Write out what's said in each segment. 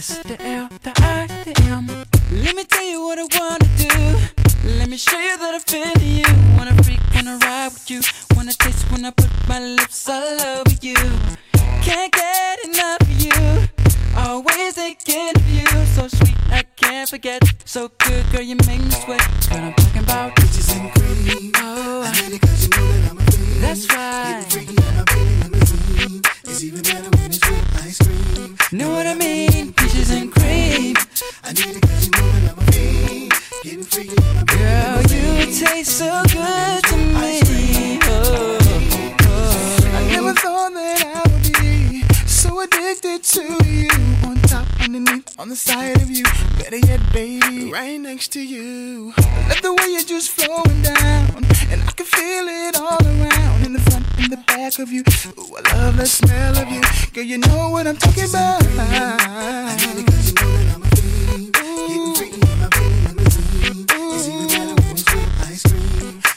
the S, the L, the I, the M. Let me tell you what I wanna do. Let me show you that I feel you. Wanna freak, wanna ride with you. Wanna taste when I put my lips all over you. Can't get enough of you. Always thinking of you. So sweet, I can't forget. So good, girl, you make me sweat. Girl, I'm talking about Peaches and cream. Oh, I need it cause you know that I'm a fiend. that's right. Getting freaky in my Bentley limousine. It's even better when it's with ice cream. Know what I mean? Peaches and cream. I need it cause you that I'm a fiend. Getting freaky in my Girl, you taste so good to me. Oh, oh, oh. I never thought that I would be so addicted to you. On top, underneath, on the side of you. Better yet, baby, right next to you. Love the way you're just flowing down. And I can feel it all around. In the front, in the back of you. Ooh, I love the smell of you. Girl, you know what I'm talking about.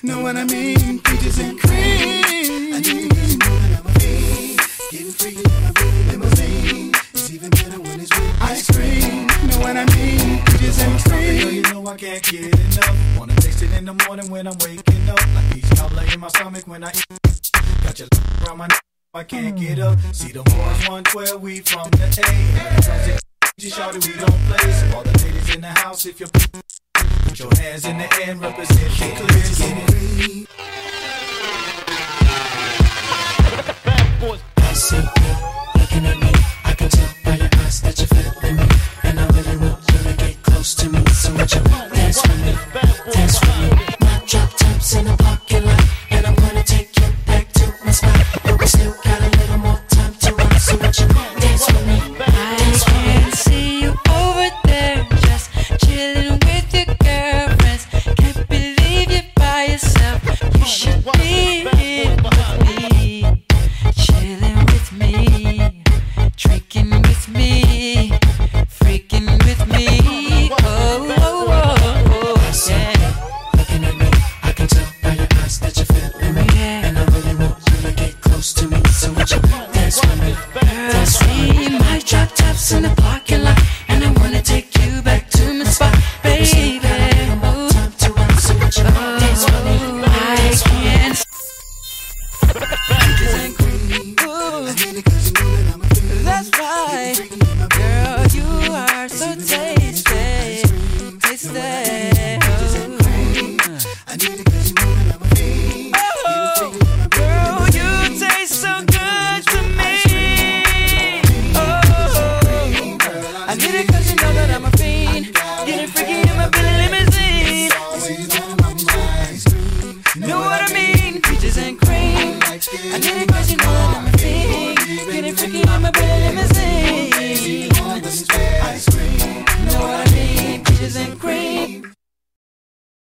Know cream. What I mean? Peaches and cream. I need cause you know that I'm a fiend. Getting freaky in my Bentley limousine. It's even better when it's with ice cream. Know what I mean? Peaches and Girl, you know I can't get enough. Wanna taste it in the morning when I'm waking up. Like peach cobbler in my stomach when I eat. Got your around my neck, I hmm. can't get up. See the boys 112, we from the A. When it comes just shout it, we don't play. So all the ladies in the house, if you're put your hands in the air and represent clear. Get it. Drop tops in the parking Know what I mean? Peaches and cream. I need it 'cause you know that I'm a fiend.